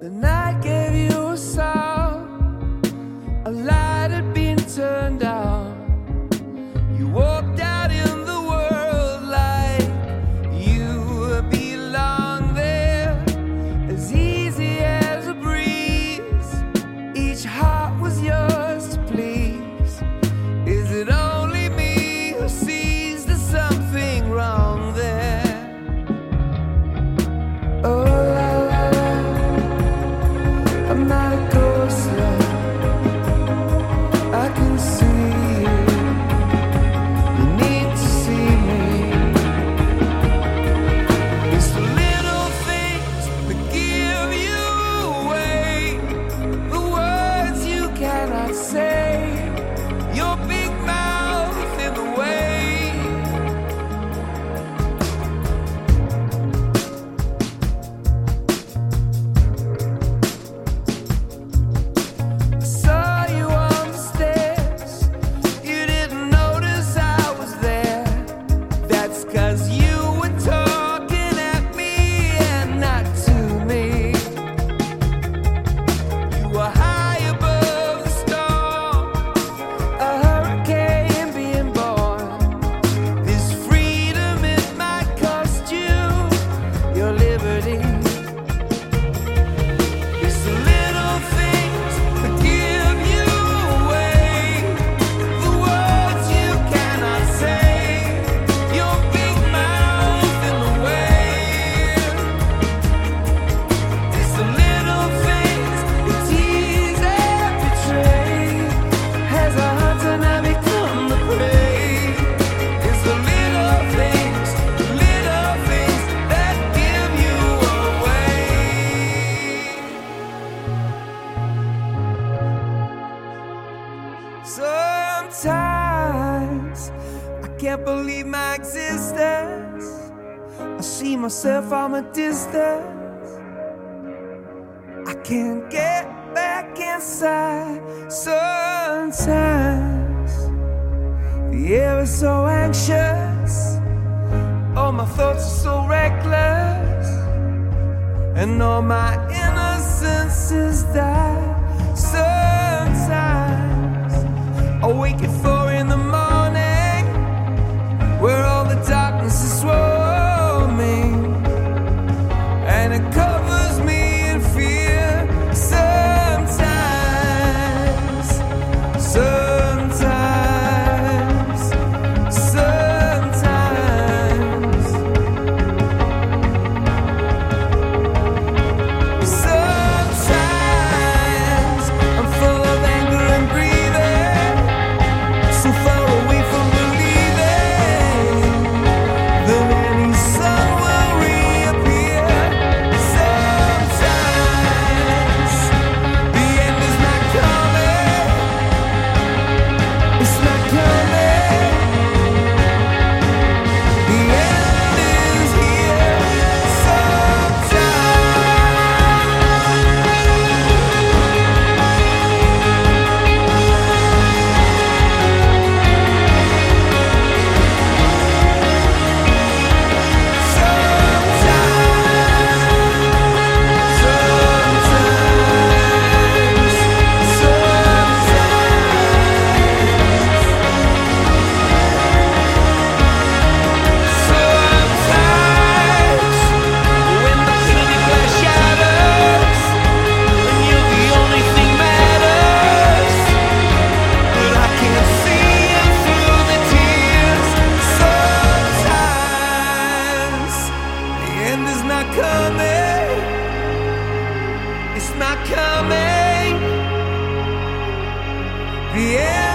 The night gave you can't believe my existence. I see myself from a distance. I can't get back inside sometimes. The air is so anxious. All my thoughts are so reckless. And all my innocence is dying. and a coat. coming. The end.